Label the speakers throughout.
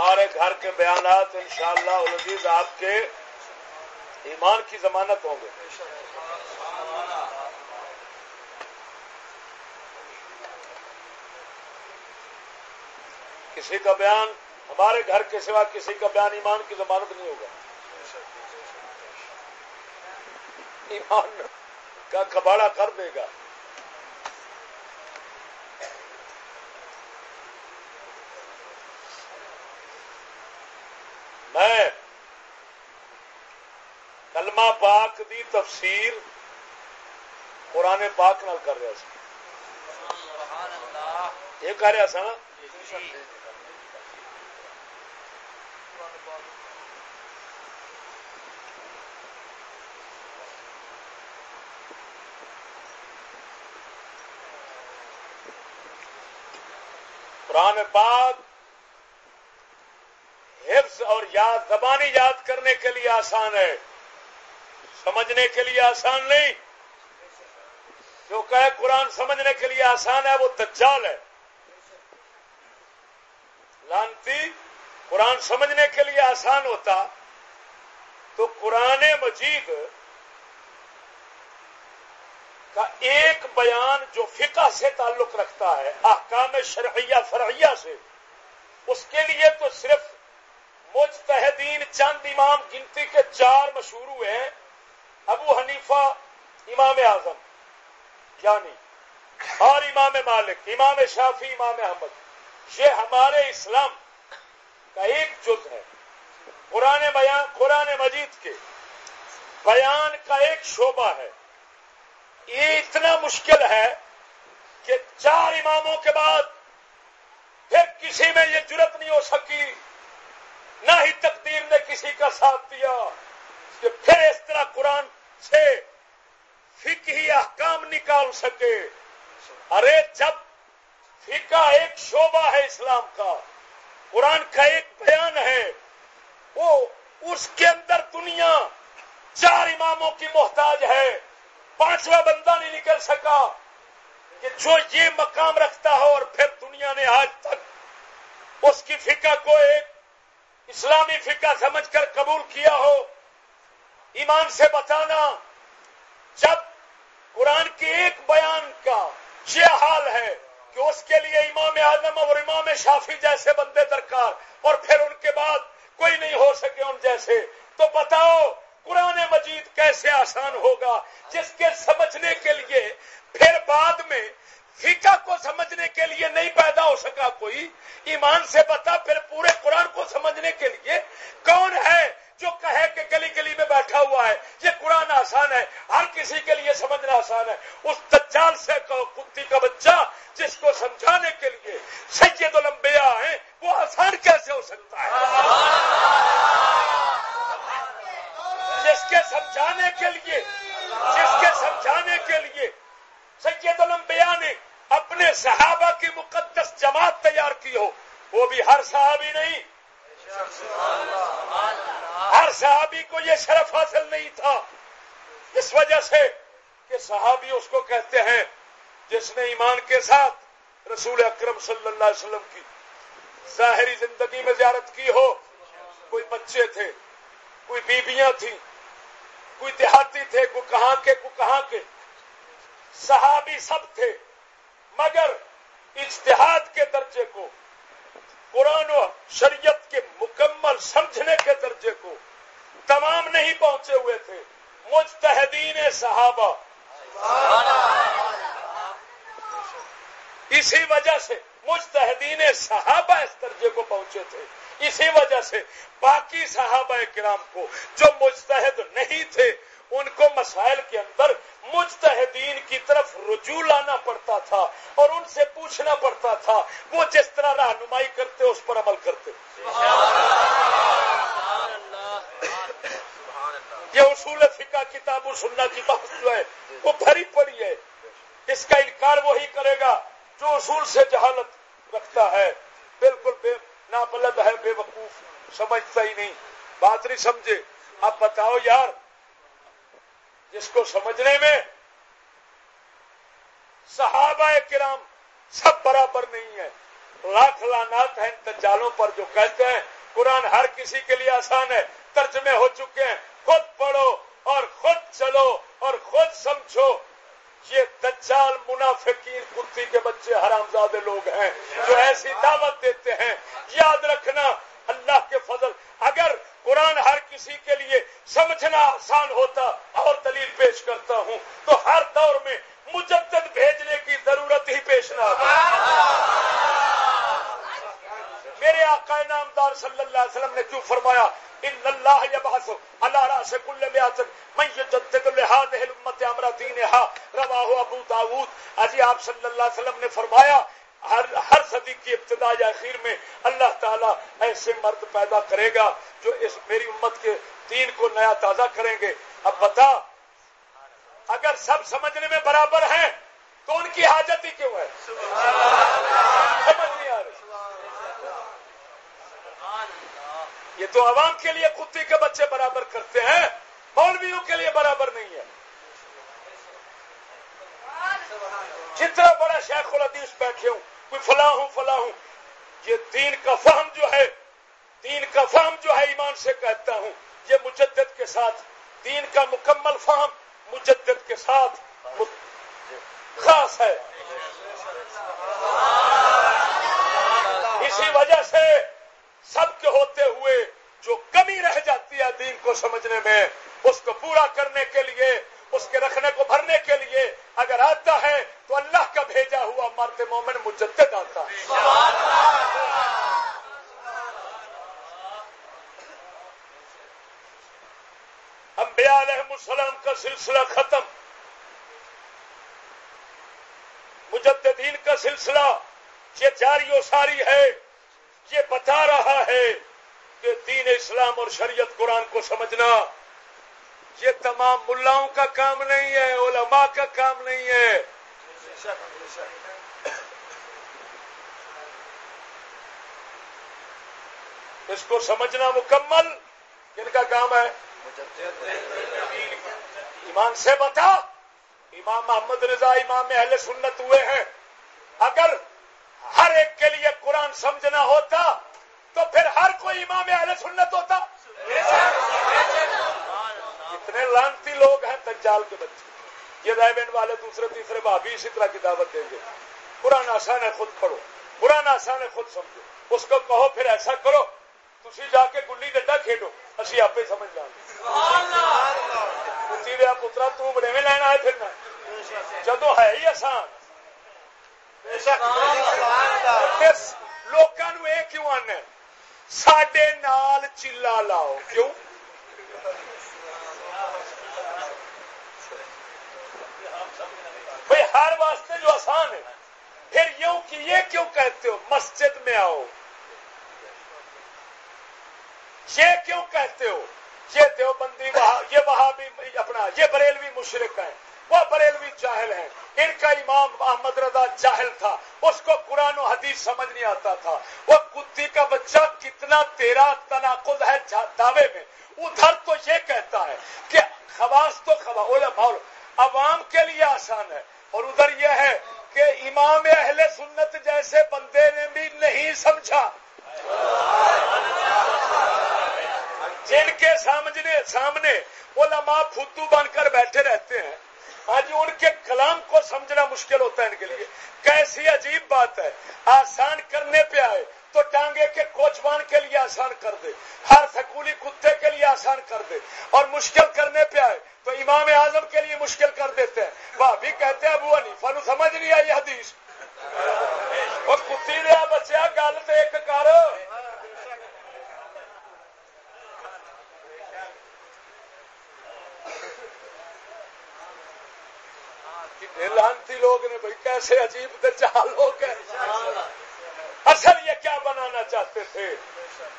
Speaker 1: ہمارے گھر کے بیانات انشاءاللہ شاء آپ کے ایمان کی ضمانت ہوں گے۔ کسی کا بیان ہمارے گھر کے سوا کسی کا بیان ایمان کی ضمانت نہیں ہوگا۔ ایمان کا کباڑا کر دے گا میں کلمہ پاک دی تفسیر قرآن پاک نال کر رہا سا یہ کر رہا سا نا قرآن پاک حفظ اور یاد زبانی یاد کرنے کے لیے آسان ہے۔ سمجھنے کے لیے آسان نہیں۔ جو کہ قرآن سمجھنے کے لیے آسان ہے، وہ دجال ہے۔ لانتی، قرآن سمجھنے کے لیے آسان ہوتا، تو قرآن مجید کا ایک بیان جو فقہ سے تعلق رکھتا ہے، احکام شرعیہ، فرعیہ سے، اس کے لیے تو صرف مجتہدین چند امام گنتی کے چار مشہور ہوئے ہیں۔ ابو حنیفہ امام اعظم یعنی اور امام مالک، امام شافی امام احمد۔ یہ ہمارے اسلام کا ایک جز ہے۔ قرآن بیان، قرآن مجید کے بیان کا ایک شعبہ ہے۔ یہ اتنا مشکل ہے کہ چار اماموں کے بعد پھر کسی میں یہ جرت نہیں ہو سکی، نہ ہی تقدیر نے کسی کا ساتھ دیا، کہ پھر اس طرح قرآن سے فکری احکام نکال سکے۔ ارے، جب فقہ ایک شعبہ ہے اسلام کا، قرآن کا ایک بیان ہے، وہ اس کے اندر دنیا چار اماموں کی محتاج ہے۔ پانچواں بندہ نہیں نکل سکا کہ جو یہ مقام رکھتا ہو اور پھر دنیا نے آج تک اس کی فقہ کو ایک اسلامی فقہ سمجھ کر قبول کیا ہو۔ ایمان سے بتانا، جب قرآن کے ایک بیان کا یہ حال ہے کہ اس کے لیے امام اعظم اور امام شافی جیسے بندے درکار اور پھر ان کے بعد کوئی نہیں ہو سکے ان جیسے، تو بتاؤ قرآن مجید کیسے آسان ہوگا، جس کے سمجھنے کے لیے پھر بعد میں فقہ کو سمجھنے کے لیے نہیں پیدا ہو سکا کوئی۔ ایمان سے بتا، پھر پورے قرآن کو سمجھنے کے لیے کون ہے جو کہے کہ گلی گلی میں بیٹھا ہوا ہے؟ یہ قرآن آسان ہے، ہر کسی کے لیے سمجھنا آسان ہے۔ اس دجال سے کتی کا بچہ، جس کو سمجھانے کے لیے سید لمبیا ہیں، وہ آسان کیسے ہو سکتا ہے؟ جس کے سمجھانے کے لیے، جس کے سمجھانے کے لیے سید الانبیاء نے اپنے صحابہ کی مقدس جماعت تیار کی ہو، وہ بھی ہر صحابی نہیں۔ ہر صحابی کو یہ شرف حاصل نہیں تھا۔ اس وجہ سے کہ صحابی اس کو کہتے ہیں، جس نے ایمان کے ساتھ رسول اکرم صلی اللہ علیہ وسلم کی ظاہری زندگی میں زیارت کی ہو، کوئی بچے تھے، کوئی بیویاں تھیں، کوئی دیہاتی تھے، کوئی کہاں کے، کوئی کہاں کے۔ صحابی سب تھے، مگر اجتہاد کے درجے کو، قرآن و شریعت کے مکمل سمجھنے کے درجے کو تمام نہیں پہنچے ہوئے تھے۔ مجتہدین صحابہ۔ اسی وجہ سے مجتہدین صحابہ اس درجے کو پہنچے تھے۔ اسی وجہ سے باقی صحابہ کرام کو جو مجتہد نہیں تھے، ان کو مسائل کے اندر مجتہدین کی طرف رجوع لانا پڑتا تھا اور ان سے پوچھنا پڑتا تھا، وہ جس طرح رہنمائی کرتے، اس پر عمل کرتے۔ یہ اصول فقہ کتاب و سننا کی بحث جو ہے، وہ بھری پڑی ہے۔ اس کا انکار وہی کرے گا جو اصول سے جہالت رکھتا ہے۔ بالکل بے ناپلد ہے بے وقوف، سمجھتا ہی نہیں۔ بات نہیں سمجھے۔ اب بتاؤ یار، جس کو سمجھنے میں صحابہ کرام سب برابر نہیں ہے لاکھ لانات ہیں دجالوں پر جو کہتے ہیں، قرآن ہر کسی کے لیے آسان ہے، ترجمے ہو چکے ہیں۔ خود پڑھو اور خود چلو اور خود سمجھو۔ یہ دجال منافقین کتی کے بچے حرام زادے لوگ ہیں جو ایسی دعوت دیتے ہیں۔ یاد رکھنا، اللہ کے فضل، اگر قرآن ہر کسی کے لیے سمجھنا آسان ہوتا اور دلیل پیش کرتا ہوں، تو ہر دور میں مجدد بھیجنے کی ضرورت ہی پیش نہ میرے آقا نامدار صلی اللہ علیہ وسلم نے کیوں فرمایا؟ ان اللہ یبعث اللہ راس کل بیعت من یجدد لهذه الامه امر دینها. رواه ابو داؤد اجی آپ صلی اللہ علیہ وسلم نے فرمایا، ہر ہر صدی کی ابتدا یا اخیر میں اللہ تعالیٰ ایسے مرد پیدا کرے گا جو اس میری امت کے دین کو نیا تازہ کریں گے۔ اب بتا، اگر سب سمجھنے میں برابر ہیں تو ان کی حاجت ہی کیوں ہے؟ سمجھ نہیں آ رہی۔ یہ تو عوام کے لیے کتی کے بچے برابر کرتے ہیں، مولویوں کے لیے برابر نہیں ہے۔ جتنا بڑا شیخ الحدیث بیٹھے ہوں، کوئی فلاں ہوں فلاں ہوں، یہ دین کا فہم جو ہے، دین کا فہم جو ہے ایمان سے کہتا ہوں، یہ مجدد کے ساتھ، دین کا مکمل فہم مجدد کے ساتھ خاص ہے۔ اسی وجہ سے سب کے ہوتے ہوئے جو کمی رہ جاتی ہے دین کو سمجھنے میں، اس کو پورا کرنے کے لیے، اس کے رکھنے کو بھرنے کے لیے اگر آتا ہے تو اللہ کا بھیجا ہوا مرد مومن مجدد آتا ہے۔ انبیاء علیہ السلام کا سلسلہ ختم۔ مجددین کا سلسلہ یہ جاری و ساری ہے۔ یہ بتا رہا ہے کہ دین اسلام اور شریعت قرآن کو سمجھنا یہ تمام ملاؤں کا کام نہیں ہے، علماء کا کام نہیں ہے۔ اس کو سمجھنا مکمل، کن کا کام ہے؟ ایمان سے بتا، امام محمد رضا، امام اہل سنت ہوئے ہیں۔ اگر ہر ایک کے لیے قرآن سمجھنا ہوتا تو پھر ہر کوئی امام اہل سنت ہوتا۔ اتنے لانتی لوگ ہیں دجال کے بچے۔ یہ ریبینڈ والے دوسرے تیسرے بھابھی اسی طرح کی دعوت دیں گے۔ قرآن آسان ہے، خود پڑھو۔ قرآن آسان ہے، خود سمجھو۔ اس کو کہو، پھر ایسا کرو تھی جا کے گلی ڈنڈا کھیلو اسی آپ سمجھ جاؤں گے۔ پترا تو بڑے لینا ہے پھر جدو ہے ہی آسان۔ لوگوں یہ کیوں آنا سڈے نال چلا لاؤ، کیوں؟ بھائی ہر واسطے جو آسان ہے۔ پھر یوں کہ یہ کیوں کہتے ہو؟ مسجد میں آؤ۔ یہ کیوں کہتے ہو؟ یہ دیوبندی یہ وہاں بھی اپنا، یہ بریلوی مشرق ہیں۔ وہ بریلوی جاہل ہیں۔ ان کا امام احمد رضا جاہل تھا۔ اس کو قرآن و حدیث سمجھ نہیں آتا تھا۔ وہ کتی کا بچہ کتنا تیرا تناقض ہے دعوے میں۔ ادھر تو یہ کہتا ہے کہ خواص تو خوا عوام کے لیے آسان ہے۔ اور ادھر یہ ہے کہ امام اہل سنت جیسے بندے نے بھی نہیں سمجھا۔ جن کے سامنے سامنے علماء فدو بن کر بیٹھے رہتے ہیں۔ ہاں جی ان کے کلام کو سمجھنا مشکل ہوتا ہے ان کے لیے۔ کیسی عجیب بات ہے۔ آسان کرنے پہ آئے تو ٹانگے کے کوچوان کے لیے آسان کر دے۔ ہر سکولی کتے کے لیے آسان کر دے۔ اور مشکل کرنے پہ آئے تو امام اعظم کے لیے مشکل کر دیتے ہیں۔ وہ بھی کہتے ہیں ابو علی فن سمجھ نہیں آئی حدیث۔ اور کتی دیا بچیا گل تو ایک کر۔ لانتی لوگ نے بھائی، کیسے عجیب چار لوگ ہیں۔ اصل یہ کیا بنانا چاہتے تھے؟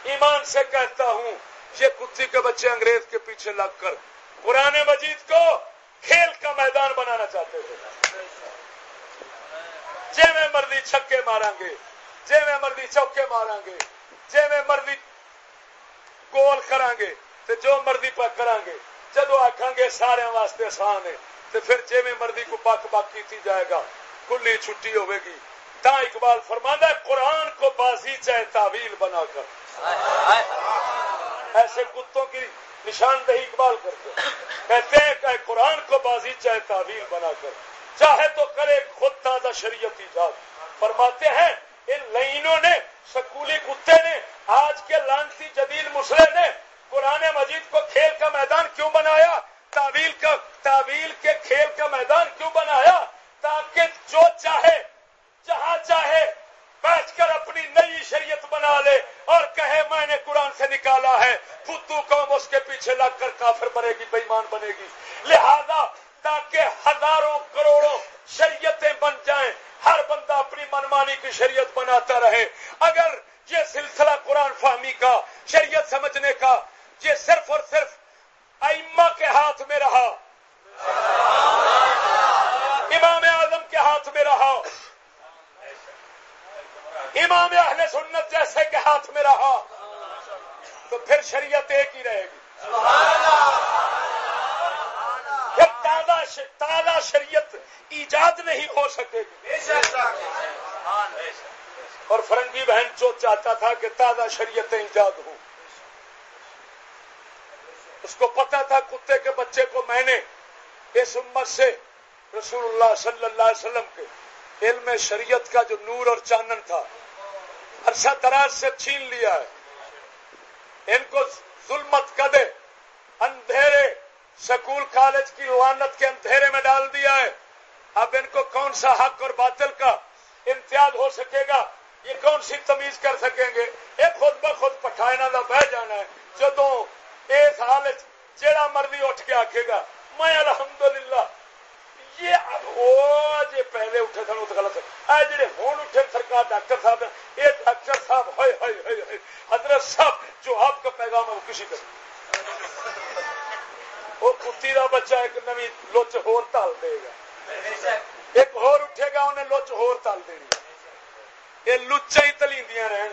Speaker 1: ایمان سے کہتا ہوں، یہ کتی کے بچے انگریز کے پیچھے لگ کر پرانے مجید کو کھیل کا میدان بنانا چاہتے تھے۔ جی میں مرضی چھکے مارا گے جی میں مرضی چوکے مارا گے جی میں مرضی گول کرا گے تو جو مرضی پک کرا گے، جدو آخان گے سارے واسطے آسان ہے۔ پھر جی میں مرضی کو پک پک کی جائے گا، کلی چھٹی ہوے گی۔ تا اقبال فرمانا ہے، قرآن کو بازی چاہے تعویل بنا کر۔ ایسے کتوں کی نشاندہی اقبال کرتے کہتے ہیں کہ قرآن کو بازی چاہے تعویل بنا کر۔ چاہے تو کرے خود تازہ شریعت ایجاد۔ فرماتے ہیں، ان لائنوں نے، سکولی کتے نے، آج کے لانسی جدید مسلے نے قرآن مجید کو کھیل کا میدان کیوں بنایا؟ تعویل کا تعویل کے کھیل کا میدان کیوں بنایا؟ تاکہ جو چاہے، جہاں چاہے، بیٹھ کر اپنی نئی شریعت بنا لے اور کہے، میں نے قرآن سے نکالا ہے فتو قوم اس کے پیچھے لگ کر کافر بنے گی بےمان بنے گی۔ لہذا تاکہ ہزاروں کروڑوں شریعتیں بن جائیں، ہر بندہ اپنی منمانی کی شریعت بناتا رہے۔ اگر یہ سلسلہ قرآن فہمی کا، شریعت سمجھنے کا، یہ صرف اور صرف ائمہ کے ہاتھ میں رہا۔ امام اعظم کے ہاتھ میں رہا۔ امام اہل سنت جیسے کے ہاتھ میں رہا۔ تو پھر شریعت ایک ہی رہے گی۔ پھر تازہ تازہ شریعت ایجاد نہیں ہو سکے گی۔ اور فرنگی بہن جو چاہتا تھا کہ تازہ شریعتیں ایجاد ہوں۔ اس کو پتا تھا کتے کے بچے کو میں نے اس امت سے رسول اللہ صلی اللہ علیہ وسلم کے علم شریعت کا جو نور اور چانن تھا، عرصہ دراز سے چھین لیا ہے۔ ان کو ظلمت کدے، اندھیرے سکول کالج کی روانت کے اندھیرے میں ڈال دیا ہے۔ اب ان کو کون سا حق اور باطل کا امتیاز ہو سکے گا؟ یہ کون سی تمیز کر سکیں گے؟ یہ خود بخود پٹھائنا کا بہ جانا ہے۔ جدو اس حال جیڑا مرضی اٹھ کے آکھے گا، میں الحمدللہ، یہ اب ہو جی پہلے اٹھے سن تو غلط ہے۔ جڑے ہوں اٹھے سرکار ڈاکٹر صاحب یہ ڈاکٹر صاحب ہوئے ہوئے ہوئے حضرت صاحب، جو آپ کا پیغام ہے، وہ کسی کا وہ کتی کا بچہ ایک نوی لوچ ہور تال دے گا۔ ایک ہور اٹھے گا، انہیں لوچ ہور تال دینی یہ لچا ہی تلیندیاں رہن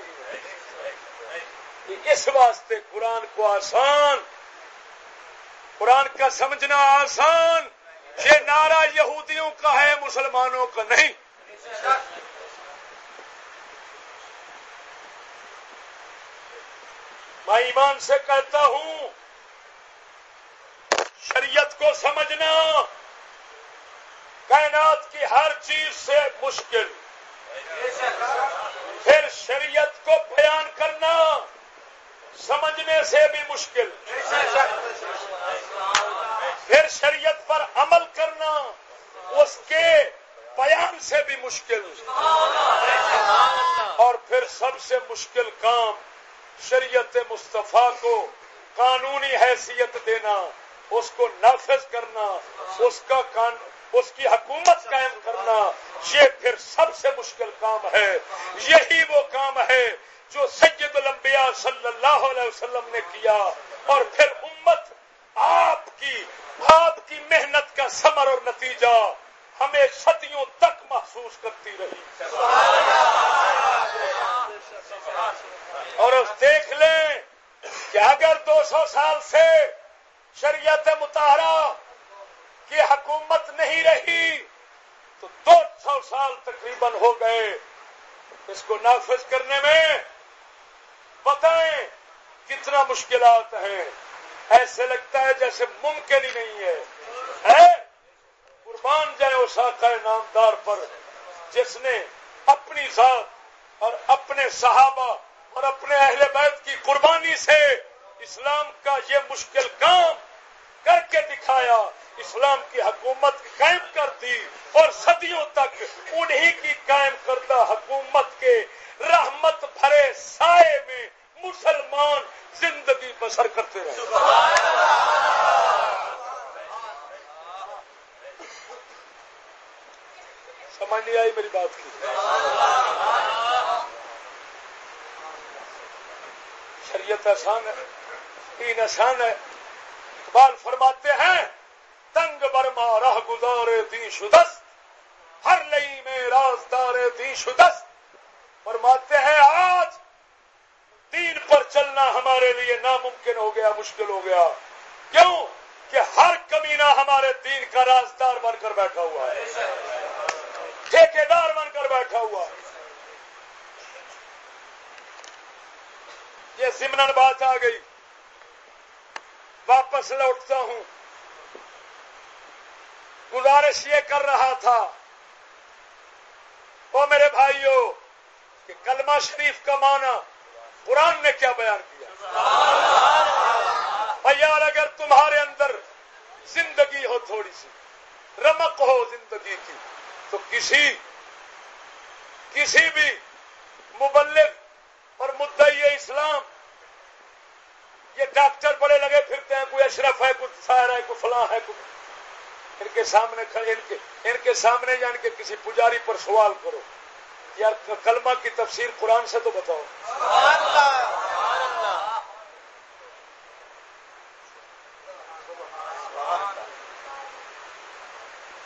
Speaker 1: اس واسطے قرآن کو آسان، قرآن کا سمجھنا آسان، یہ نعرہ یہودیوں کا ہے، مسلمانوں کا نہیں۔ میں ایمان سے کہتا ہوں، شریعت کو سمجھنا کائنات کی ہر چیز سے مشکل۔ پھر شریعت کو بیان کرنا۔ سمجھنے سے بھی مشکل۔ پھر شریعت پر عمل کرنا اس کے بیان سے بھی مشکل۔ اور پھر سب سے مشکل کام شریعت مصطفیٰ کو قانونی حیثیت دینا، اس کو نافذ کرنا، اس کا اس کی حکومت قائم کرنا یہ پھر سب سے مشکل کام ہے۔ یہی وہ کام ہے جو سید الانبیاء صلی اللہ علیہ وسلم نے کیا۔ اور پھر امت آپ کی آپ کی محنت کا سمر اور نتیجہ ہمیں صدیوں تک محسوس کرتی رہی۔ اور دیکھ لیں کہ اگر دو سو سال سے شریعت متحرہ کی حکومت نہیں رہی تو دو سو سال تقریباً ہو گئے۔ اس کو نافذ کرنے میں بتائیں کتنا مشکلات ہیں۔ ایسے لگتا ہے جیسے ممکن ہی نہیں ہے۔ قربان جائے اس آقا نامدار پر جس نے اپنی ذات اور اپنے صحابہ اور اپنے اہل بیت کی قربانی سے اسلام کا یہ مشکل کام کر کے دکھایا، اسلام کی حکومت قائم کر دی اور صدیوں تک انہی کی قائم کردہ حکومت کے رحمت بھرے سائے میں مسلمان زندگی بسر کرتے رہے۔ سمجھ نہیں آئی میری بات کی؟ شریعت آسان ہے تین آسان ہے اقبال فرماتے ہیں، تنگ برما راہ گزارے تھی شدست، ہر لئی میں رازدارے تھی شدست۔ فرماتے ہیں، آج دین پر چلنا ہمارے لیے ناممکن ہو گیا، مشکل ہو گیا۔ کیوں؟ کہ ہر کمینہ ہمارے دین کا رازدار بن کر بیٹھا ہوا ہے۔ ٹھیکے دار بن کر بیٹھا ہوا ہے۔ یہ سمرن بات آ گئی۔ واپس لوٹتا ہوں۔ گزارش یہ کر رہا تھا وہ میرے بھائیوں کہ کلمہ شریف کا معنی قرآن نے کیا بیان کیا؟ یار، اگر تمہارے اندر زندگی ہو تھوڑی سی، رمق ہو زندگی کی، تو کسی کسی بھی مبلغ اور مدعی اسلام یہ ڈاکٹر بڑے لگے پھرتے ہیں کوئی اشرف ہے، کوئی سائر ہے، کوئی فلاں ہے، کوئی ان کے سامنے ان کے ان کے سامنے یعنی یا ان کے کسی پجاری پر سوال کرو۔ یار، کلمہ کی تفسیر قرآن سے تو بتاؤ۔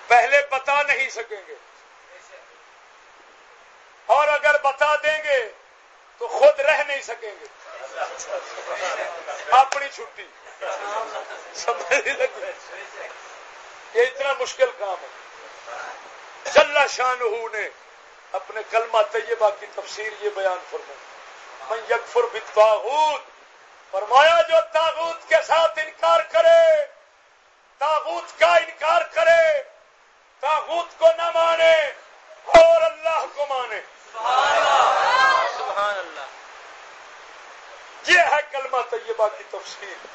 Speaker 1: پہلے بتا نہیں سکیں گے۔ اور اگر بتا دیں گے تو خود رہ نہیں سکیں گے۔ اپنی چھٹی۔ سمجھ یہ اتنا مشکل کام ہے۔ چل شاہ نے اپنے کلمہ طیبہ کی تفسیر یہ بیان فرمائی۔ من یکفر بالطاغوت، فرمایا جو تاغوت کے ساتھ انکار کرے تاغوت کا انکار کرے تاغوت کو نہ مانے اور اللہ کو مانے۔ سبحان اللہ۔ یہ ہے کلمہ طیبہ کی تفسیر۔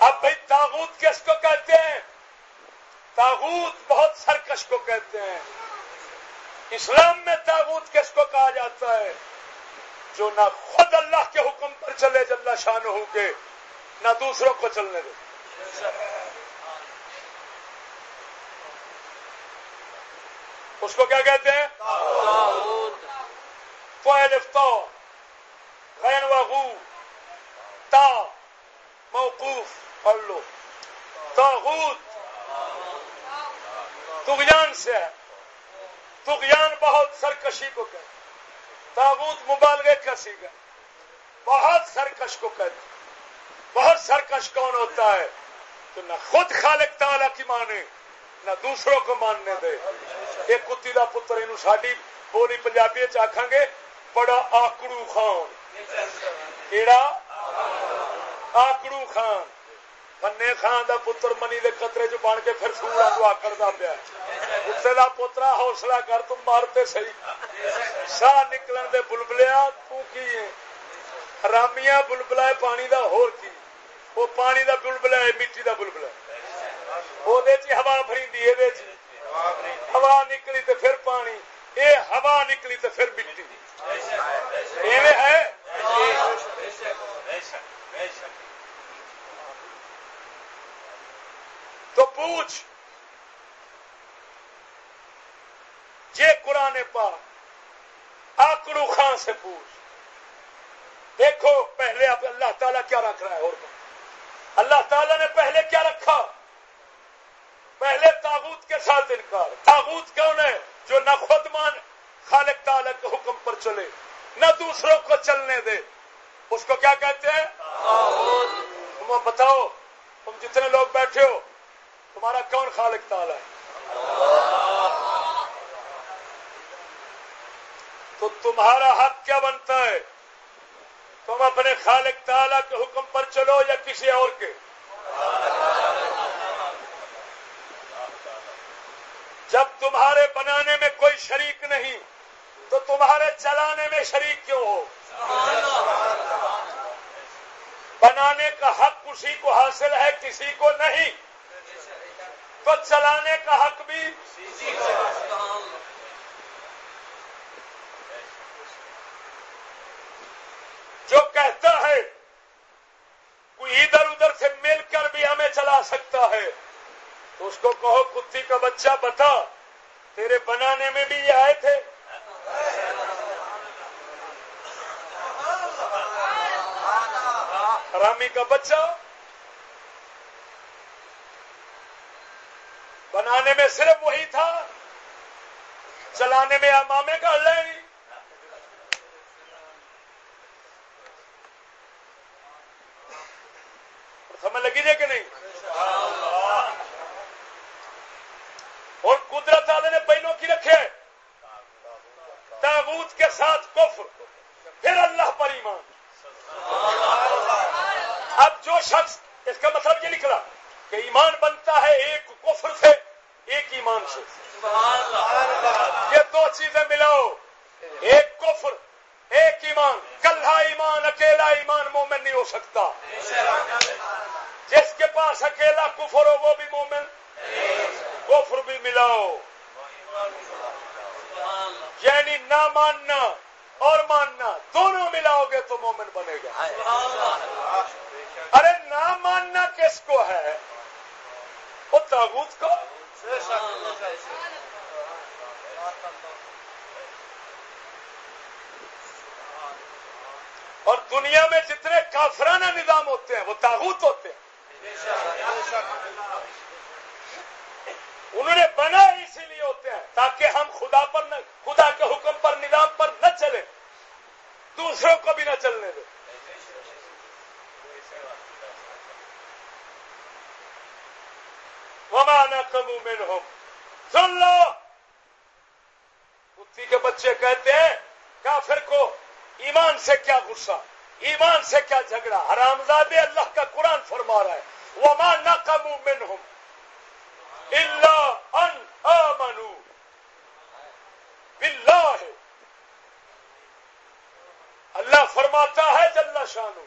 Speaker 1: اب بھائی تاغوت کس کو کہتے ہیں؟ تاغوت بہت سرکش کو کہتے ہیں۔ اسلام میں تاغوت کس کو کہا جاتا ہے؟ جو نہ خود اللہ کے حکم پر چلے، جل شان ہو کے، نہ دوسروں کو چلنے دے۔ اس کو کیا کہتے ہیں؟ غین وغو تا. موقوف. پڑھ لو تاغوت تغیان سے. ہے تغیان بہت سرکشی کو کہتے تابوت مبالغے کا سیگا. بہت سرکش کو کہتے بہت سرکش کون ہوتا ہے؟ تو نہ خود خالق تعالی کی مانے، نہ دوسروں کو ماننے دے. ایک کتی کا پتر یہ ساری بولی پنجابی آخان گے، بڑا آکڑو خان. کیڑا؟ آکڑو خان۔ بنے خان دا پتر منی دے خطرے چ بن کے پھر سورا دعا کرتا پیا۔ اسے کا پوترا حوصلہ کر، تم مارتے سی ساہ نکلن دے بلبلیا تو کی حرامیاں بلبلا پانی دا، ہور کی؟ وہ پانی دا بلبلا ہے، مٹی دا بلبلا وہ ہوا فری ہوا نکلی تو پھر پانی۔ اے ہوا نکلی تو پھر مٹی۔ ہے؟ تو پوچھ، یہ قرآن پا آکڑو خان سے پوچھ۔ دیکھو، پہلے اب اللہ تعالیٰ کیا رکھ رہا ہے؟ اور اللہ تعالیٰ نے پہلے کیا رکھا؟ پہلے تاغوت کے ساتھ انکار۔ تاغوت کون ہے؟ جو نہ خود مان خالق تعالیٰ کے حکم پر چلے۔ نہ دوسروں کو چلنے دے۔ اس کو کیا کہتے ہیں؟ تم بتاؤ تم جتنے لوگ بیٹھے ہو تمہارا کون خالق تعالی ہے؟ تو تمہارا حق کیا بنتا ہے؟ تم اپنے خالق تعالی کے حکم پر چلو یا کسی اور کے؟ جب تمہارے بنانے میں کوئی شریک نہیں تو تمہارے چلانے میں شریک کیوں ہو؟ بنانے کا حق کسی کو حاصل ہے، کسی کو نہیں۔ تو چلانے کا حق بھی جو کہتا ہے، کوئی ادھر ادھر سے مل کر بھی ہمیں چلا سکتا ہے۔ تو اس کو کہو، کتی کا بچہ، بتا، تیرے بنانے میں بھی یہ آئے تھے۔ حرامی کا بچہ بنانے میں صرف وہی تھا، چلانے میں امامے کا اللہ سمجھ لگی جائے کہ نہیں اور قدرت والے نے پہلوں کی رکھے تاغوت کے ساتھ کفر پھر اللہ پر ایمان جو شخص اس کا مطلب یہ نکلا کہ ایمان بنتا ہے، ایک کفر سے ایک ایمان سے۔ یہ دو چیزیں ملاؤ۔ ایک کفر، ایک ایمان۔ کلھا ایمان، اکیلا ایمان مومن نہیں ہو سکتا۔ جس کے پاس اکیلا کفر ہو، وہ بھی مومن۔ کفر بھی ملاؤ۔ یعنی نہ ماننا اور ماننا، دونوں ملاؤ گے تو مومن بنے گا ارے نہ ماننا کس کو ہے وہ تابوت کو اور دنیا میں جتنے کافرانہ نظام ہوتے ہیں وہ تاغوت ہوتے ہیں انہوں نے بنا اسی لیے ہوتے ہیں تاکہ ہم خدا پر نہ خدا کے حکم پر نظام پر نہ چلے دوسروں کو بھی نہ چلنے دیں ومانا کمو میں سن لو کتی کے بچے کہتے ہیں، کافر کو ایمان سے کیا غصہ، ایمان سے کیا جھگڑا؟ حرام زادے اللہ کا قرآن فرما رہا ہے۔ وہ ماں نہ کمو من ہوں اللہ ان امنو بلّہ اللہ فرماتا ہے جل شانو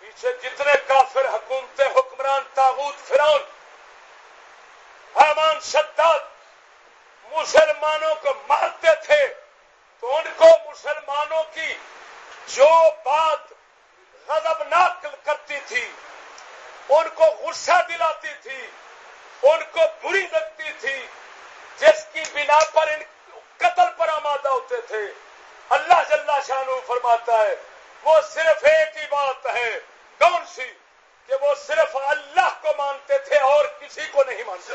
Speaker 1: پیچھے جتنے کافر حکومت حکمران، تاغوت فرون حمان شداد مسلمانوں کو مارتے تھے، تو ان کو مسلمانوں کی جو بات غضب ناک کرتی تھی، ان کو غصہ دلاتی تھی، ان کو بری لگتی تھی، جس کی بنا پر ان قتل پر آمادہ ہوتے تھے۔ اللہ جل شاہ فرماتا ہے، وہ صرف ایک ہی بات ہے، کون سی؟ کہ وہ صرف اللہ کو مانتے تھے اور کسی کو نہیں مانتے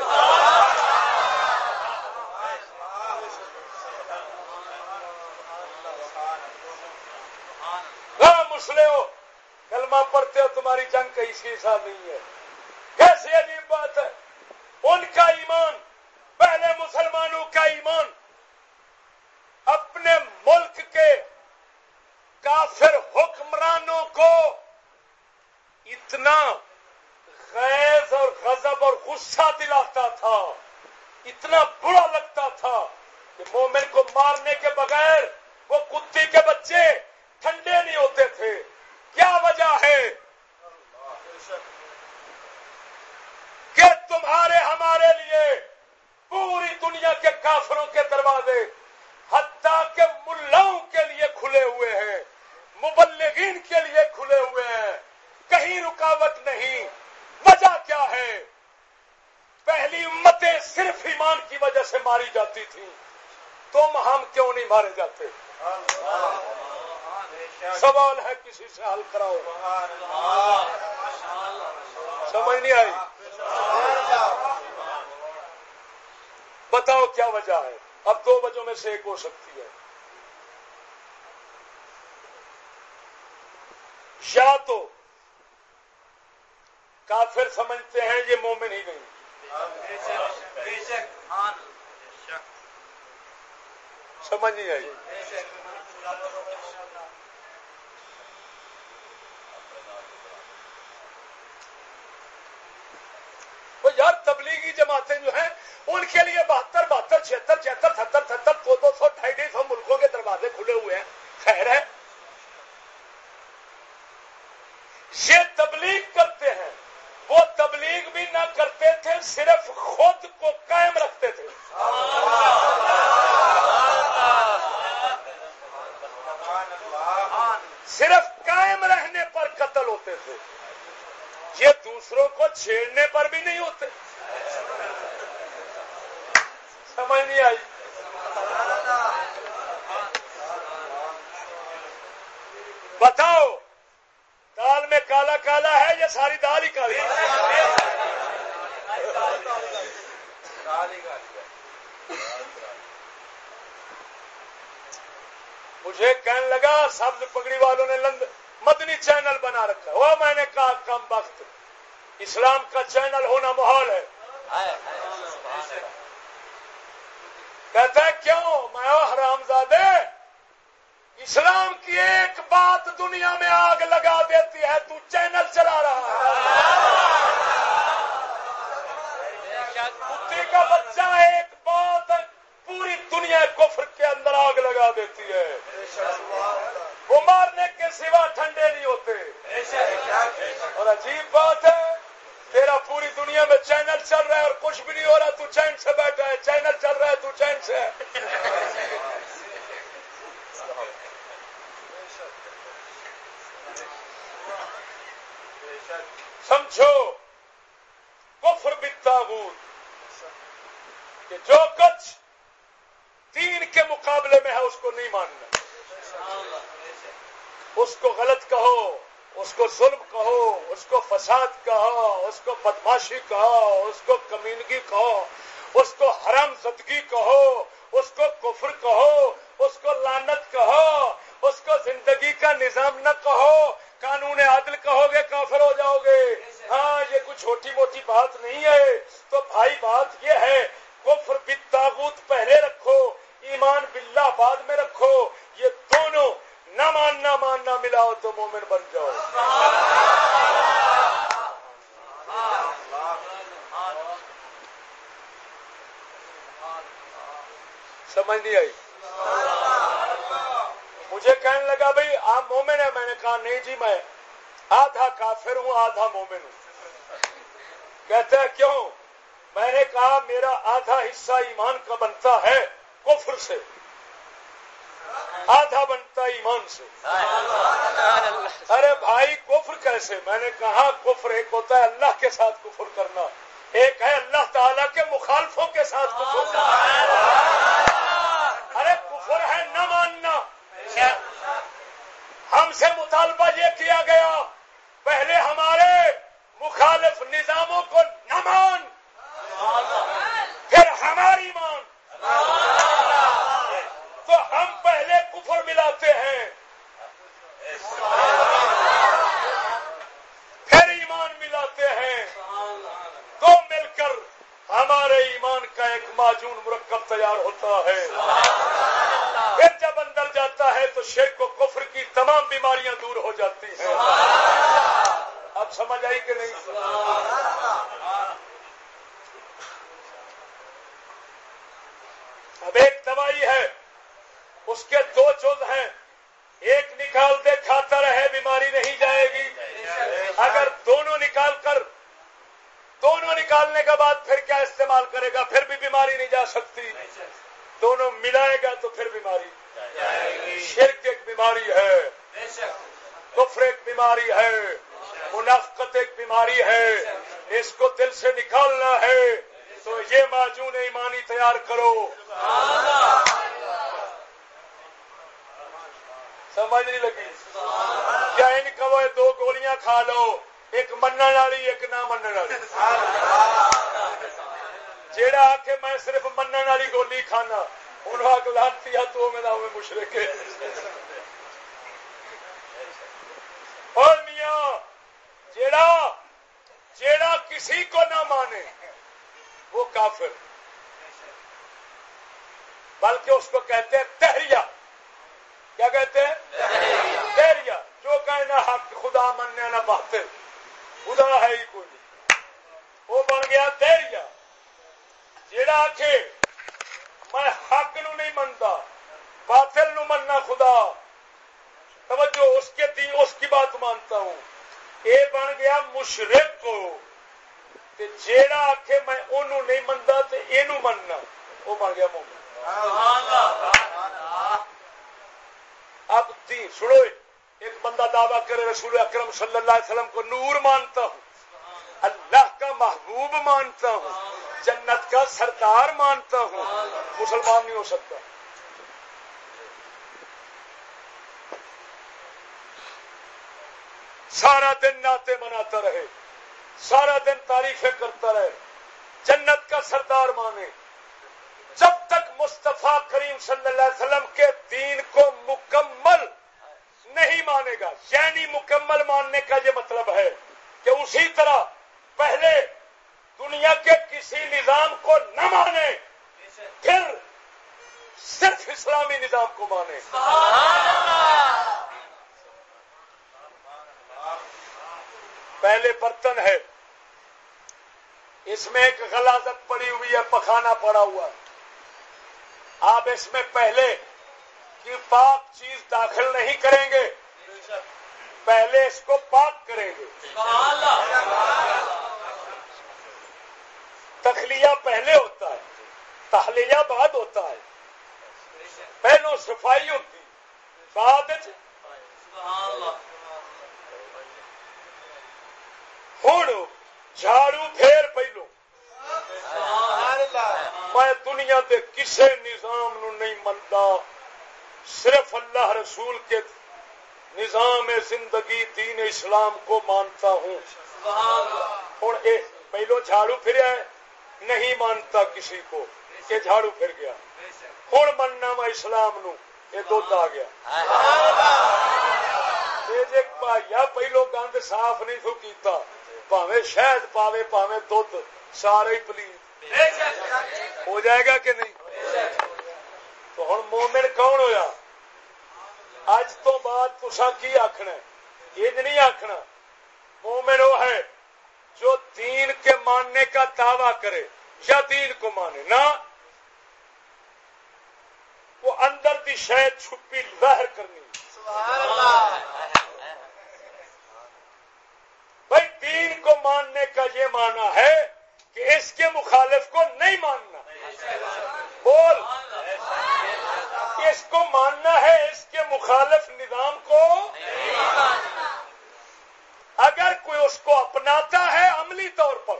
Speaker 1: ہاں مسلے ہو کلمہ پڑھتے ہو تمہاری جنگ کا اس حساب نہیں ہے۔ کیسی عجیب بات ہے۔ ان کا ایمان، پہلے مسلمانوں کا ایمان، اپنے ملک کے کافر حکمرانوں کو اتنا غیظ اور غضب اور غصہ دلاتا تھا، اتنا برا لگتا تھا کہ مومن کو مارنے کے بغیر وہ کتی کے بچے ٹھنڈے نہیں ہوتے تھے۔ کیا وجہ ہے؟ کہ تمہارے، ہمارے لیے پوری دنیا کے کافروں کے دروازے حتیٰ کے ملاؤں کے لیے کھلے ہوئے ہیں، مبلغین کے لیے کھلے ہوئے ہیں۔ کہیں رکاوٹ نہیں۔ وجہ کیا ہے؟ پہلی امتیں صرف ایمان کی وجہ سے ماری جاتی تھی تم ہم کیوں نہیں مارے جاتے؟ سوال ہے کسی سے حل کراؤ۔ سمجھ نہیں آئی؟ بتاؤ کیا وجہ ہے؟ اب دو وجہ میں سے ایک ہو سکتی ہے۔ یا تو کافر سمجھتے ہیں یہ مومن ہی نہیں۔ سمجھ نہیں آئی۔ یار تبلیغی جماعتیں جو ہیں، ان کے لیے بہتر بہتر چھتر چھتر ستر ستر، دو دو سو، ڈھائی ڈھائی سو ملکوں کے دروازے کھلے ہوئے ہیں۔ خیر ہے۔ یہ تبلیغ کرتے ہیں۔ وہ تبلیغ بھی نہ کرتے تھے، صرف خود کو قائم رکھتے تھے۔ صرف قائم رہنے پر قتل ہوتے تھے۔ یہ دوسروں کو چھیڑنے پر بھی نہیں ہوتے۔ سمجھ نہیں آئی؟ بتاؤ دال میں کالا کالا ہے، ساری دال ہی کالی مجھے کہنے لگا، سبز پگڑی والوں نے لند مدنی چینل بنا رکھا وہ میں نے کہا، کم وقت۔ اسلام کا چینل ہونا محال ہے۔ کہتا ہے، کیوں؟ میں حرام زادے۔ اسلام کی ایک بات دنیا میں آگ لگا دیتی ہے، تو چینل چلا رہا کتے کا بچہ ایک بات پوری دنیا کفر کے اندر آگ لگا دیتی ہے۔ وہ مارنے کے سوا ٹھنڈے نہیں ہوتے۔ اور عجیب بات ہے، تیرا پوری دنیا میں چینل چل رہا ہے اور کچھ بھی نہیں ہو رہا، تو چین سے بیٹھا ہے۔ چینل چل رہا ہے، تو چین سے۔ سمجھو کفر بتا کہ جو کچھ تین کے مقابلے میں ہے اس کو نہیں ماننا اس کو غلط کہو اس کو ظلم کہو اس کو فساد کہو اس کو بدماشی کہو اس کو کمینگی کہو اس کو حرم زدگی کہو اس کو کفر کہو اس کو لانت کہو اس کو زندگی کا نظام نہ کہو قانون عادل کہو گے، کافر ہو جاؤ گے۔ ہاں یہ کوئی چھوٹی موٹی بات نہیں ہے۔ تو بھائی، بات یہ ہے، کفر بتاغوت پہلے رکھو، ایمان باللہ بعد میں رکھو۔ یہ دونوں نہ ماننا ماننا ملاؤ تو مومن بن جاؤ۔ سمجھ نہیں آئی؟ مجھے کہنے لگا بھائی، آپ مومن ہے میں نے کہا، نہیں جی میں آدھا کافر ہوں، آدھا مومن ہوں۔ کہتے ہیں کیوں؟ میں نے کہا، میرا آدھا حصہ ایمان کا بنتا ہے کفر سے۔ آدھا بنتا ایمان سے۔ ارے بھائی، کفر کیسے؟ میں نے کہا، کفر ایک ہوتا ہے اللہ کے ساتھ کفر کرنا۔ ایک ہے اللہ تعالی کے مخالفوں کے ساتھ کفر کرنا۔ ارے، کفر ہے نہ ماننا۔ ہم سے مطالبہ یہ کیا گیا پہلے ہمارے مخالف نظاموں کو نہ مان۔ پھر ہماری مان تو ہم پہلے کفر ملاتے ہیں پھر ایمان ملاتے ہیں تو مل کر ہمارے ایمان کا ایک معجون مرکب تیار ہوتا ہے پھر جب اندر جاتا ہے تو شیخ کو کفر کی تمام بیماریاں دور ہو جاتی ہیں۔ اب سمجھ آئی کہ نہیں؟ اب ایک دوائی ہے، اس کے دو جز ہیں۔ ایک نکال دے کھاتا رہے، بیماری نہیں جائے گی۔ اگر دونوں نکال کر، دونوں نکالنے کے بعد پھر کیا استعمال کرے گا؟ پھر بھی بیماری نہیں جا سکتی۔ دونوں ملائے گا تو پھر بیماری شرک ایک بیماری ہے کفر ایک بیماری ہے۔ منافقت ایک بیماری ہے۔ اس کو دل سے نکالنا ہے۔ تو یہ معجون ایمانی تیار کرو۔ سمجھ نہیں لگی؟ کیا ان کا وہ دو گولیاں کھا لو؟ ایک من والی، ایک نہ من والی۔ جیڑا آ کے میں صرف من والی گولی کھانا انہوں آ کے لانتی تو میرا ہوئے مشرق اور میاں جیڑا جیڑا کسی کو نہ مانے، وہ کافر۔ بلکہ اس کو کہتے ہیں تحریہ کیا کہتے ہیں؟ تیریا جو کہنا حق، خدا مننے نہ باطل۔ خدا ہے ہی کوئی نہیں۔ وہ بن گیا تیریا جیڑا آخے میں حق نو نہیں منتا، باطل نو مننا خدا۔ توجہ، اس کے دین، اس کی بات مانتا ہوں۔ یہ بن گیا مشرق کو جیڑا آخے میں نہیں منتا تو یہ مننا وہ بن گیا مومن۔ اب تین سنو ایک بندہ دعویٰ کرے رسول اکرم صلی اللہ علیہ وسلم کو نور مانتا ہوں۔ اللہ کا محبوب مانتا ہوں۔ جنت کا سردار مانتا ہوں۔ مسلمان نہیں ہو سکتا۔ سارا دن ناطے مناتا رہے، سارا دن تعریفیں کرتا رہے، جنت کا سردار مانے۔ جب تک مصطفیٰ کریم صلی اللہ علیہ وسلم کے دین کو مکمل نہیں مانے گا یعنی مکمل ماننے کا یہ مطلب ہے کہ اسی طرح پہلے دنیا کے کسی نظام کو نہ مانے، پھر صرف اسلامی نظام کو مانے۔ پہلے برتن ہے۔ اس میں ایک غلازت پڑی ہوئی ہے پخانا پڑا ہوا ہے۔ آپ اس میں پہلے کی پاک چیز داخل نہیں کریں گے، پہلے اس کو پاک کریں گے۔ تخلیہ پہلے ہوتا ہے تخلیہ بعد ہوتا ہے۔ پہلو صفائی ہوتی، بعد ہوں جھاڑو پھر پہلو میں دنیا کے کسی نظام نو نہیں منتا صرف اللہ رسول کے نظام زندگی دین اسلام کو مانتا ہوں ہوں پہلو جھاڑو پھریا ہے نہیں مانتا کسی کو کہ جھاڑو پھر گیا ہوں مننا میں اسلام نو یہ دھد آ گیا پہلو گند صاف نہیں سو کیتا پاوے شہد پاوے پاوے دھد سارے ہی پلیز ہو جائے گا کہ نہیں؟ تو ہوں مومن کون ہویا؟ اج تو بعد تسا کی آخنا یہ نہیں آخنا مومن وہ ہے جو دین کے ماننے کا دعوی کرے، یا دین کو مانے، نہ۔ وہ اندر کی شاید چھپی ظاہر کرنی۔ بھائی دین کو ماننے کا یہ مانا ہے کہ اس کے مخالف کو نہیں ماننا۔ بول۔ اس کو ماننا ہے، اس کے مخالف نظام کو اگر کوئی اس کو اپناتا ہے عملی طور پر،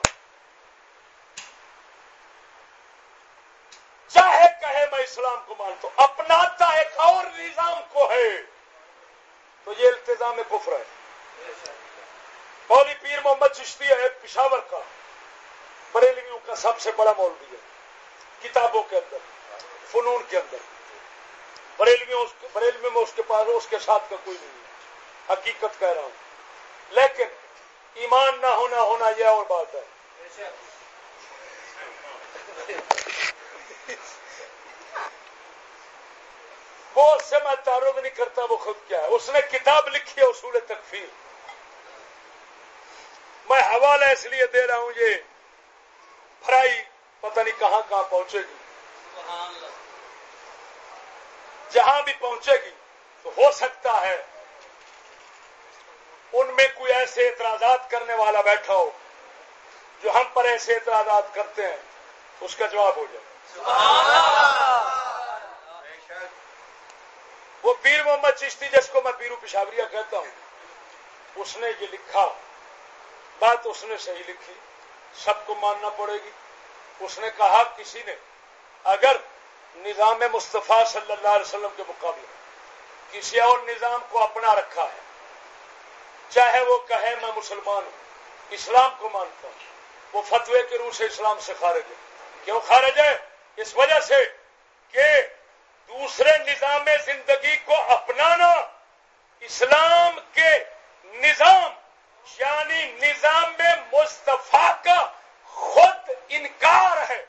Speaker 1: چاہے کہے میں اسلام کو مانتا ہوں، اپناتا ایک اور نظام کو ہے، تو یہ التظام کفر ہے۔ مولی پیر محمد چشتی ہے، پشاور کا۔ بریلویوں کا سب سے بڑا مولوی ہے، کتابوں کے اندر، فنون کے اندر۔ بریلویوں بریلوی میں اس کے پاس اس کے ساتھ کا کوئی نہیں ہے۔ حقیقت کہہ رہا ہوں۔ لیکن، ایمان نہ ہونا ہونا یہ اور بات ہے۔ وہ اس سے میں تعارف نہیں کرتا، وہ خود کیا ہے۔ اس نے کتاب لکھی ہے اصول تکفیر۔ میں حوالہ اس لیے دے رہا ہوں یہ فرائی پتہ نہیں کہاں کہاں پہنچے گی۔ جہاں بھی پہنچے گی تو ہو سکتا ہے ان میں کوئی ایسے اعتراضات کرنے والا بیٹھا ہو جو ہم پر ایسے اعتراضات کرتے ہیں، اس کا جواب ہو جائے۔ وہ پیر محمد چشتی جس کو میں پیرو پشاوریہ کہتا ہوں، اس نے یہ لکھا۔ بات اس نے صحیح لکھی، سب کو ماننا پڑے گی۔ اس نے کہا، کسی نے، اگر نظام مصطفیٰ صلی اللہ علیہ وسلم کے مقابلے کسی اور نظام کو اپنا رکھا ہے، چاہے وہ کہے، میں مسلمان ہوں، اسلام کو مانتا ہوں، وہ فتوے کے روح سے اسلام سے خارج ہے۔ کیوں خارج ہے؟ اس وجہ سے کہ دوسرے نظام زندگی کو اپنانا اسلام کے نظام یعنی نظام میں مصطفیٰ کا خود انکار ہے۔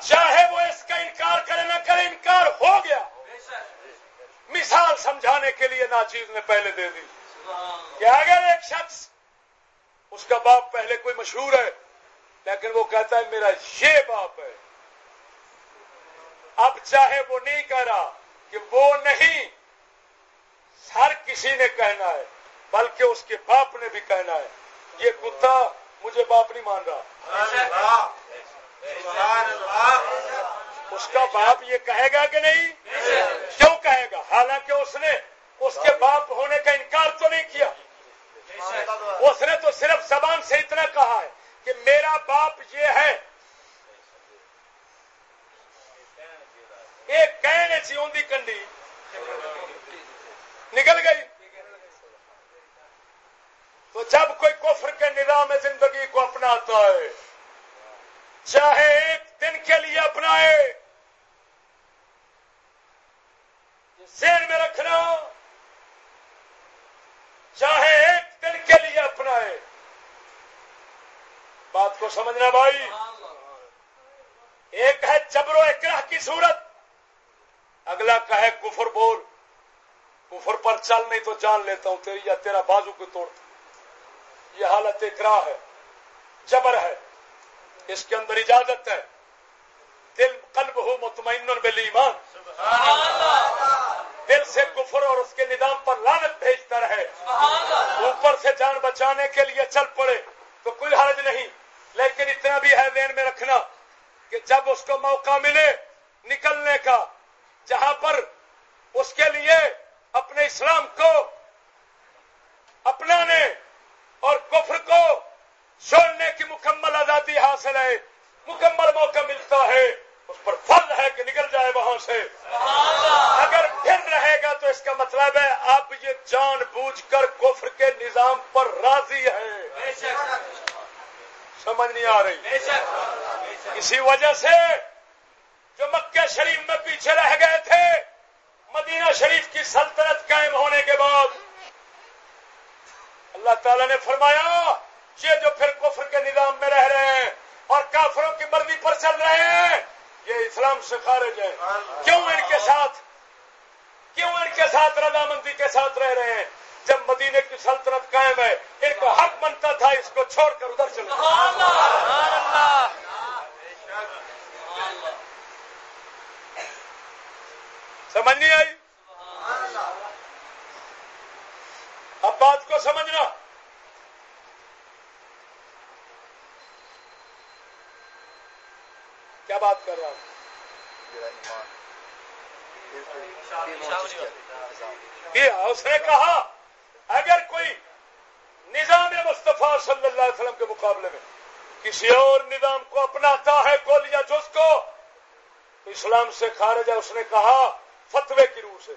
Speaker 1: چاہے وہ اس کا انکار کرے نہ کرے، انکار ہو گیا۔ مثال سمجھانے کے لیے ناچیز نے پہلے دے دی۔ کہ اگر ایک شخص اس کا باپ پہلے کوئی مشہور ہے، لیکن وہ کہتا ہے، میرا یہ باپ ہے۔ اب چاہے وہ نہیں کہہ رہا کہ وہ نہیں، ہر کسی نے کہنا ہے۔ بلکہ اس کے باپ نے بھی کہنا ہے، یہ کتا مجھے باپ نہیں مان رہا۔ اس کا باپ یہ کہے گا کہ نہیں؟ کیوں کہے گا؟ حالانکہ اس نے اس کے باپ ہونے کا انکار تو نہیں کیا۔ اس نے تو صرف زبان سے اتنا کہا ہے کہ میرا باپ یہ ہے۔ ایک کہنے چی کنڈی نکل گئی۔ تو جب کوئی کفر کے نظام زندگی کو اپناتا ہے، چاہے ایک دن کے لیے اپنائے، ذہن میں رکھنا، چاہے ایک دن کے لیے اپنائے۔ بات کو سمجھنا بھائی۔ ایک ہے جبر و اکراہ کی صورت، اگلا کہے کفر بول۔ کفر پر چل نہیں تو جان لیتا ہوں، تیری یا تیرا بازو کو توڑتا یہ حالت اکراہ ہے جبر ہے اس کے اندر اجازت ہے۔ دل قلب ہو مطمئن بل ایمان۔ دل سے کفر اور اس کے نظام پر لانت بھیجتا رہے۔ اوپر سے جان بچانے کے لیے چل پڑے تو کوئی حرج نہیں۔ لیکن اتنا بھی ہے ذہن میں رکھنا کہ جب اس کو موقع ملے نکلنے کا جہاں پر اس کے لیے اپنے اسلام کو اپنانے اور کفر کو چھوڑنے کی مکمل آزادی حاصل ہے۔ مکمل موقع ملتا ہے۔ اس پر فل ہے کہ نکل جائے وہاں سے۔ اگر پھر رہے گا تو اس کا مطلب ہے اب یہ جان بوجھ کر کفر کے نظام پر راضی ہے۔ سمجھ نہیں آ رہی۔ اسی وجہ سے جو مکہ شریف میں پیچھے رہ گئے تھے، مدینہ شریف کی سلطنت قائم ہونے کے بعد اللہ تعالی نے فرمایا، یہ جو پھر کفر کے نظام میں رہ رہے ہیں اور کافروں کی مرضی پر چل رہے ہیں، یہ اسلام سے خارج ہے کیوں ان کے ساتھ؟ کیوں ان کے ساتھ رضامندی کے ساتھ رہ رہے ہیں؟ جب مدینے کی سلطنت قائم ہے، ان کو حق بنتا تھا، اس کو چھوڑ کر ادھر چل سمجھ نہیں آئی؟ اب بات کو سمجھنا۔ کیا بات کر رہا ہوں؟ اس نے کہا، اگر کوئی نظام مصطفیٰ صلی اللہ علیہ وسلم کے مقابلے میں کسی اور نظام کو اپناتا ہے کول یا جز کو، تو اسلام سے خارج ہے۔ اس نے کہا، فتوے کی روح سے۔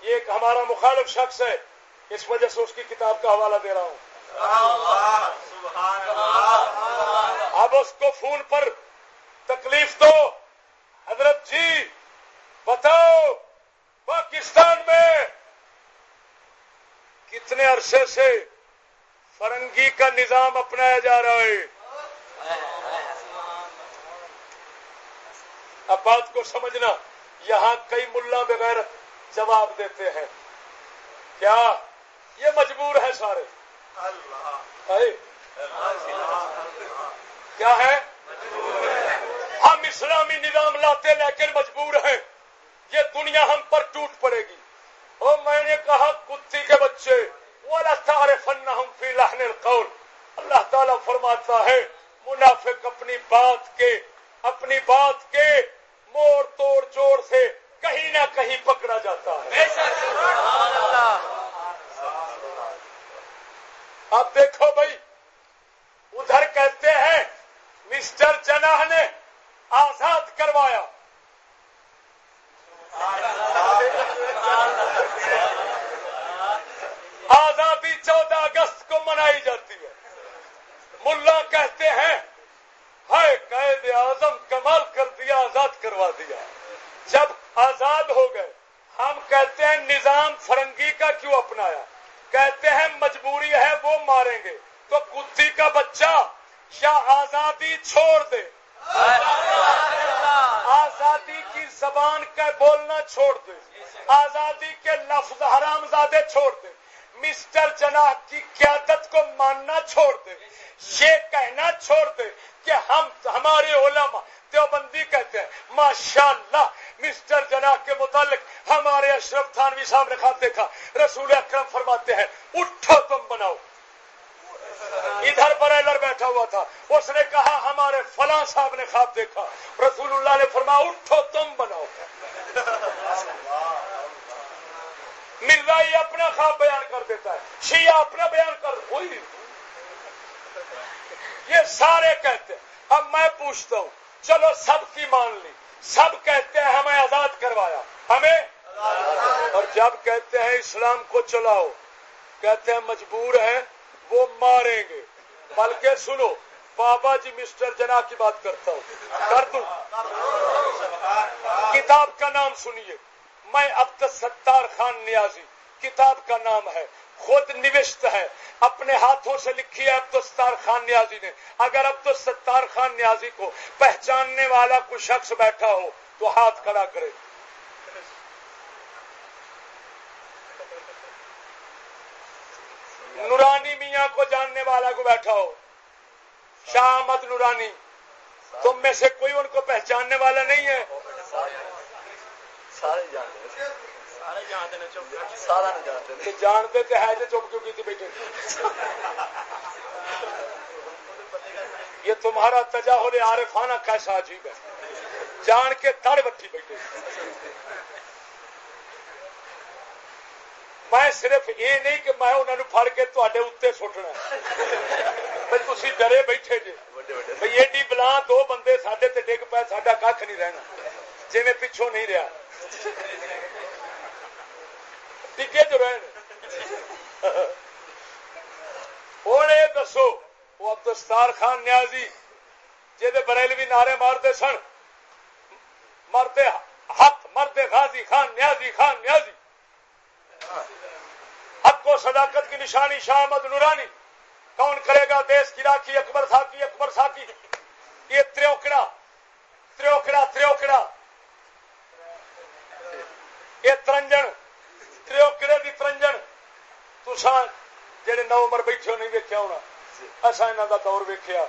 Speaker 1: یہ ایک ہمارا مخالف شخص ہے۔ اس وجہ سے اس کی کتاب کا حوالہ دے رہا ہوں۔ اب اس کو فون پر تکلیف دو۔ حضرت جی بتاؤ پاکستان میں کتنے عرصے سے فرنگی کا نظام اپنایا جا رہا ہے۔ اب بات کو سمجھنا، یہاں کئی ملا بغیر جواب دیتے ہیں۔ کیا یہ مجبور ہے سارے۔ کیا ہے؟ ہم اسلامی نظام لاتے لیکن مجبور ہیں۔ یہ دنیا ہم پر ٹوٹ پڑے گی۔ اور میں نے کہا کتی کے بچے وہ اللہ فن ہم فی لہن القول۔ اللہ تعالیٰ فرماتا ہے منافق اپنی بات کے اپنی بات کے موڑ توڑ جوڑ سے کہیں نہ کہیں پکڑا جاتا ہے۔ اب دیکھو بھائی، ادھر کہتے ہیں، مسٹر جناح نے آزاد کروایا۔ آزادی چودہ اگست کو منائی جاتی ہے۔ ملا کہتے ہیں، ہائے، قید اعظم کمال کر دیا، آزاد کروا دیا۔ جب آزاد ہو گئے، ہم کہتے ہیں، نظام فرنگی کا کیوں اپنایا؟ کہتے ہیں مجبوری ہے وہ ماریں گے۔ تو کتی کا بچہ یا آزادی چھوڑ دے۔ آزادی کی زبان کا بولنا چھوڑ دے۔ آزادی کے لفظ حرام زادے چھوڑ دے۔ مسٹر جناح کی قیادت کو ماننا چھوڑ دے۔ یہ کہنا چھوڑ دے کہ ہم ہمارے علماء دیوبندی کہتے ہیں۔ ماشاء اللہ مسٹر جناح کے متعلق ہمارے اشرف تھانوی صاحب نے خواب دیکھا۔ رسول اکرم فرماتے ہیں، اٹھو تم بناؤ۔ ادھر برائلر بیٹھا ہوا تھا۔ اس نے کہا، ہمارے فلاں صاحب نے خواب دیکھا۔ رسول اللہ نے فرما اٹھو تم بناؤ۔ مرزائی اپنا خواب بیان کر دیتا ہے۔ شیعہ اپنا بیان کر ہوئی یہ سارے کہتے ہیں۔ اب میں پوچھتا ہوں چلو سب کی مان لی۔ سب کہتے ہیں ہمیں آزاد کروایا۔ ہمیں؟ اور جب کہتے ہیں اسلام کو چلاؤ، کہتے ہیں مجبور ہے وہ ماریں گے۔ بلکہ سنو، بابا جی مسٹر جنا کی بات کرتا ہوں۔ کر دوں۔ کتاب کا نام سنیے۔ میں اب تک ستار خان نیازی، کتاب کا نام ہے۔ خود نوشت ہے۔ اپنے ہاتھوں سے لکھی ہے عبدالستار خان نیازی نے۔ اگر عبدالستار خان نیازی کو پہچاننے والا کوئی شخص بیٹھا ہو تو ہاتھ کھڑا کرے۔ نورانی میاں کو جاننے والا کو بیٹھا ہو۔ شاہ احمد نورانی۔ تم میں سے کوئی ان کو پہچاننے والا نہیں ہے۔
Speaker 2: سارے جانتے سارا جانتے۔
Speaker 1: جانتے تو ہے چپ کیوں کی بیٹھے یہ تمہارا تجاہل عارفانہ کیسا عجیب ہے۔ جان کے تڑ بٹھی بیٹھے میں صرف یہ نہیں کہ میں انہوں نے پڑ کے تے اتنے سٹنا تھی ڈرے بیٹھے جی بھائی ایڈی بلا دو بندے سڈے تے ڈگ پائے سڈا کھ نہیں رہنا۔ جی میں پچھوں نہیں رہا ٹکے جو رہے ہوں یہ دسو وہ عبدالستار خان نیازی جہد بریلوی نعرے مارتے سن مرتے حق مرتے غازی خان نیازی خان نیازی حق کو صداقت کی نشانی شاہ احمد نورانی کون کرے گا دیش کی راکھی اکبر ساکی اکبر ساکی یہ تروکڑا تروکڑا تروکڑا یہ ترنجن تروکڑے کی ترنجن تسان جہے نو عمر بیٹھے نہیں ویکیا ہونا اصا انہوں کا دور ویکیا